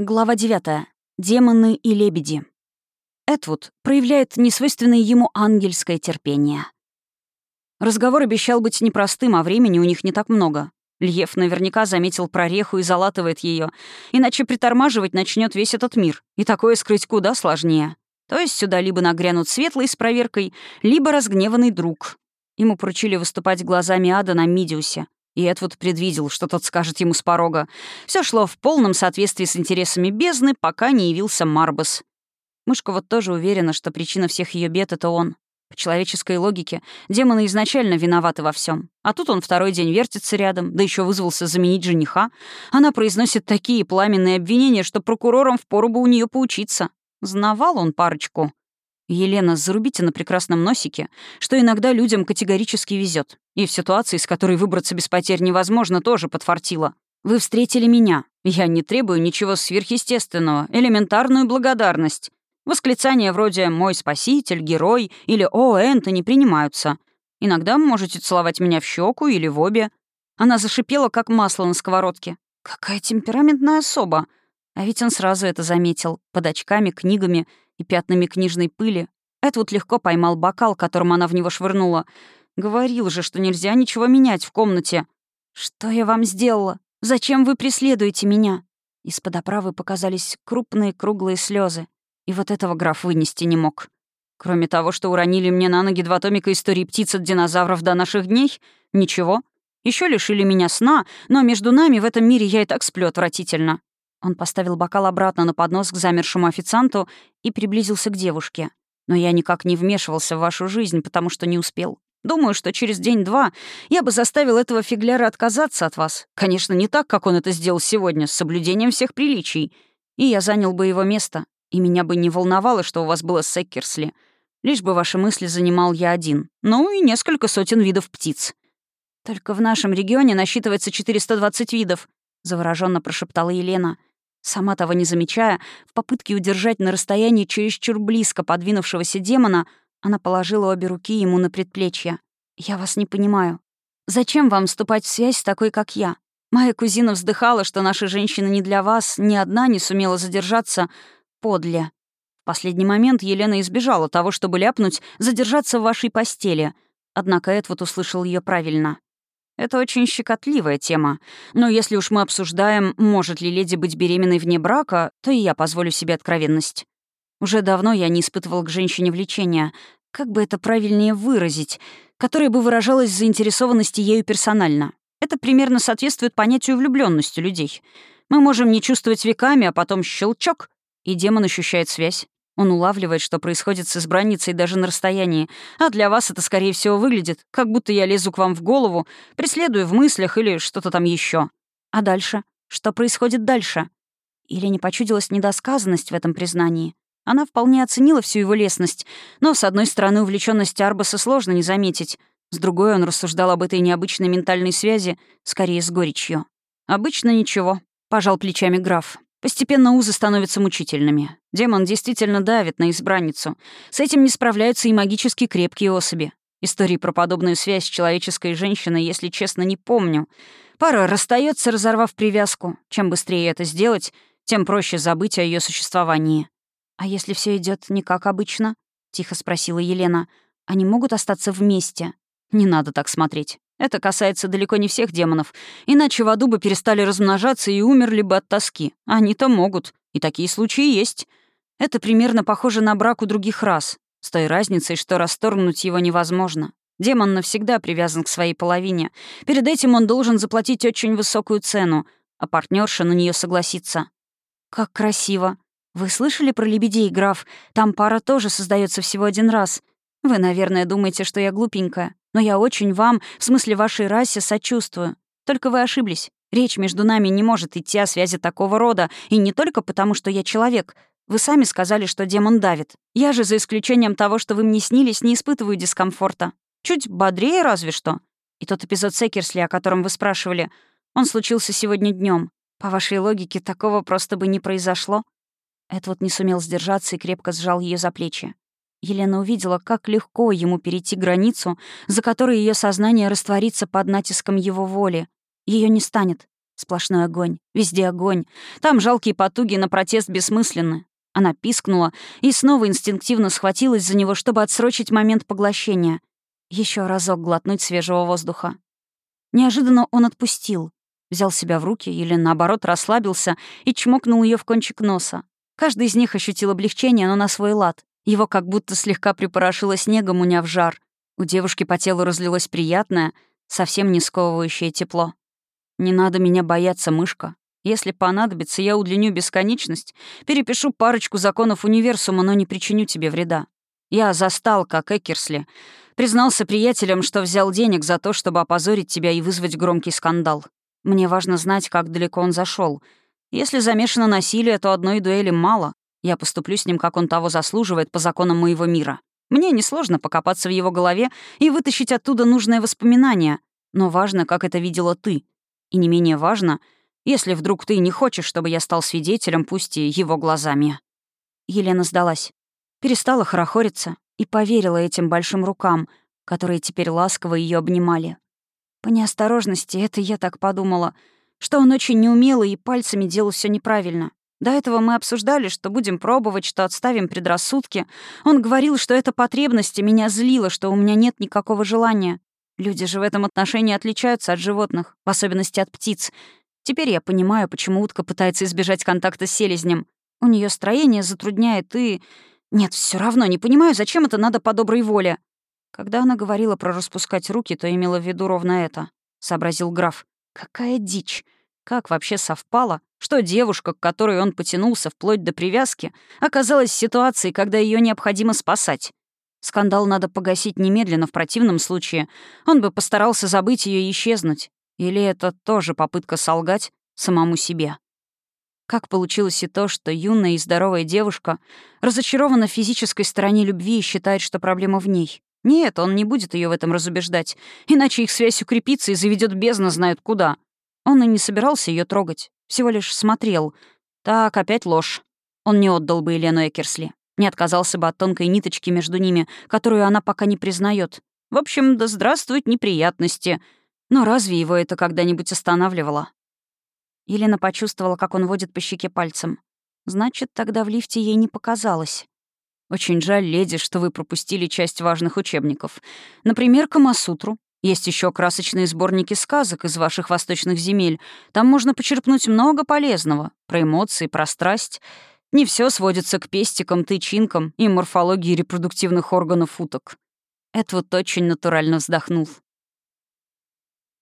Глава 9. Демоны и лебеди. Эдвуд проявляет несвойственное ему ангельское терпение. Разговор обещал быть непростым, а времени у них не так много. Льев наверняка заметил прореху и залатывает ее, иначе притормаживать начнет весь этот мир, и такое скрыть куда сложнее. То есть сюда либо нагрянут светлый с проверкой, либо разгневанный друг. Ему поручили выступать глазами ада на Мидиусе, и Эдвуд предвидел, что тот скажет ему с порога. Все шло в полном соответствии с интересами бездны, пока не явился Марбас. Мышка вот тоже уверена, что причина всех ее бед — это он. По человеческой логике, демоны изначально виноваты во всем. А тут он второй день вертится рядом, да еще вызвался заменить жениха. Она произносит такие пламенные обвинения, что прокурорам впору бы у нее поучиться. Знавал он парочку. Елена, зарубите на прекрасном носике, что иногда людям категорически везет. И в ситуации, с которой выбраться без потерь невозможно, тоже подфартило. Вы встретили меня. Я не требую ничего сверхъестественного, элементарную благодарность. Восклицания вроде «мой спаситель», «герой» или «о, Энтони» принимаются. Иногда можете целовать меня в щеку или в обе. Она зашипела, как масло на сковородке. Какая темпераментная особа. А ведь он сразу это заметил. Под очками, книгами и пятнами книжной пыли. Эдвуд легко поймал бокал, которым она в него швырнула. Говорил же, что нельзя ничего менять в комнате. «Что я вам сделала? Зачем вы преследуете меня?» Из-под оправы показались крупные круглые слезы, и вот этого граф вынести не мог. Кроме того, что уронили мне на ноги два томика истории птиц от динозавров до наших дней, ничего. Еще лишили меня сна, но между нами в этом мире я и так сплю отвратительно. Он поставил бокал обратно на поднос к замершему официанту и приблизился к девушке. «Но я никак не вмешивался в вашу жизнь, потому что не успел. Думаю, что через день-два я бы заставил этого фигляра отказаться от вас. Конечно, не так, как он это сделал сегодня, с соблюдением всех приличий. И я занял бы его место. И меня бы не волновало, что у вас было с. Лишь бы ваши мысли занимал я один. Ну и несколько сотен видов птиц. «Только в нашем регионе насчитывается 420 видов», — завороженно прошептала Елена. Сама того не замечая, в попытке удержать на расстоянии чересчур близко подвинувшегося демона, она положила обе руки ему на предплечье. «Я вас не понимаю. Зачем вам вступать в связь с такой, как я? Моя кузина вздыхала, что наша женщина не для вас, ни одна не сумела задержаться подле. В последний момент Елена избежала того, чтобы ляпнуть «задержаться в вашей постели», однако Эдвуд услышал ее правильно. Это очень щекотливая тема. Но если уж мы обсуждаем, может ли леди быть беременной вне брака, то и я позволю себе откровенность. Уже давно я не испытывал к женщине влечения. Как бы это правильнее выразить? Которое бы выражалось в заинтересованности ею персонально. Это примерно соответствует понятию влюбленности людей. Мы можем не чувствовать веками, а потом щелчок, и демон ощущает связь. Он улавливает, что происходит с избранницей даже на расстоянии, а для вас это, скорее всего, выглядит, как будто я лезу к вам в голову, преследую в мыслях или что-то там еще. А дальше? Что происходит дальше? Или не почудилась недосказанность в этом признании? Она вполне оценила всю его лестность, но, с одной стороны, увлеченность Арбаса сложно не заметить, с другой он рассуждал об этой необычной ментальной связи, скорее с горечью. «Обычно ничего», — пожал плечами граф. Постепенно узы становятся мучительными. Демон действительно давит на избранницу. С этим не справляются и магически крепкие особи. Истории про подобную связь человеческой женщиной, если честно, не помню. Пара расстается, разорвав привязку. Чем быстрее это сделать, тем проще забыть о ее существовании. «А если все идет не как обычно?» — тихо спросила Елена. «Они могут остаться вместе?» «Не надо так смотреть. Это касается далеко не всех демонов, иначе в аду бы перестали размножаться и умерли бы от тоски. Они-то могут, и такие случаи есть. Это примерно похоже на брак у других рас, с той разницей, что расторгнуть его невозможно. Демон навсегда привязан к своей половине. Перед этим он должен заплатить очень высокую цену, а партнерша на нее согласится. «Как красиво! Вы слышали про лебедей, граф? Там пара тоже создается всего один раз. Вы, наверное, думаете, что я глупенькая. Но я очень вам, в смысле вашей расе, сочувствую. Только вы ошиблись. Речь между нами не может идти о связи такого рода, и не только потому, что я человек. Вы сами сказали, что демон давит. Я же, за исключением того, что вы мне снились, не испытываю дискомфорта. Чуть бодрее разве что. И тот эпизод Секерсли, о котором вы спрашивали, он случился сегодня днем. По вашей логике, такого просто бы не произошло. Эдвард не сумел сдержаться и крепко сжал ее за плечи. Елена увидела, как легко ему перейти границу, за которой ее сознание растворится под натиском его воли. Ее не станет. Сплошной огонь. Везде огонь. Там жалкие потуги на протест бессмысленны. Она пискнула и снова инстинктивно схватилась за него, чтобы отсрочить момент поглощения. Еще разок глотнуть свежего воздуха. Неожиданно он отпустил. Взял себя в руки или, наоборот, расслабился и чмокнул ее в кончик носа. Каждый из них ощутил облегчение, но на свой лад. Его как будто слегка припорошило снегом, уняв жар. У девушки по телу разлилось приятное, совсем не сковывающее тепло. «Не надо меня бояться, мышка. Если понадобится, я удлиню бесконечность, перепишу парочку законов универсума, но не причиню тебе вреда. Я застал, как Экерсли. Признался приятелям, что взял денег за то, чтобы опозорить тебя и вызвать громкий скандал. Мне важно знать, как далеко он зашел. Если замешано насилие, то одной дуэли мало. Я поступлю с ним, как он того заслуживает, по законам моего мира. Мне несложно покопаться в его голове и вытащить оттуда нужное воспоминание. Но важно, как это видела ты. И не менее важно, если вдруг ты не хочешь, чтобы я стал свидетелем, пусть и его глазами». Елена сдалась. Перестала хорохориться и поверила этим большим рукам, которые теперь ласково ее обнимали. По неосторожности это я так подумала, что он очень неумелый и пальцами делал все неправильно. До этого мы обсуждали, что будем пробовать, что отставим предрассудки. Он говорил, что эта потребность меня злила, что у меня нет никакого желания. Люди же в этом отношении отличаются от животных, в особенности от птиц. Теперь я понимаю, почему утка пытается избежать контакта с селезнем. У нее строение затрудняет и... Нет, все равно не понимаю, зачем это надо по доброй воле. Когда она говорила про распускать руки, то имела в виду ровно это, — сообразил граф. Какая дичь! Как вообще совпало, что девушка, к которой он потянулся вплоть до привязки, оказалась в ситуации, когда ее необходимо спасать? Скандал надо погасить немедленно, в противном случае он бы постарался забыть ее и исчезнуть. Или это тоже попытка солгать самому себе? Как получилось и то, что юная и здоровая девушка разочарована физической стороне любви и считает, что проблема в ней? Нет, он не будет ее в этом разубеждать, иначе их связь укрепится и заведет бездна знают куда. Он и не собирался ее трогать, всего лишь смотрел. Так, опять ложь. Он не отдал бы Елену Экерсли, не отказался бы от тонкой ниточки между ними, которую она пока не признает. В общем, да здравствуют неприятности. Но разве его это когда-нибудь останавливало? Елена почувствовала, как он водит по щеке пальцем. Значит, тогда в лифте ей не показалось. Очень жаль, леди, что вы пропустили часть важных учебников. Например, Камасутру. Есть еще красочные сборники сказок из ваших восточных земель. Там можно почерпнуть много полезного. Про эмоции, про страсть. Не все сводится к пестикам, тычинкам и морфологии репродуктивных органов уток. вот очень натурально вздохнул.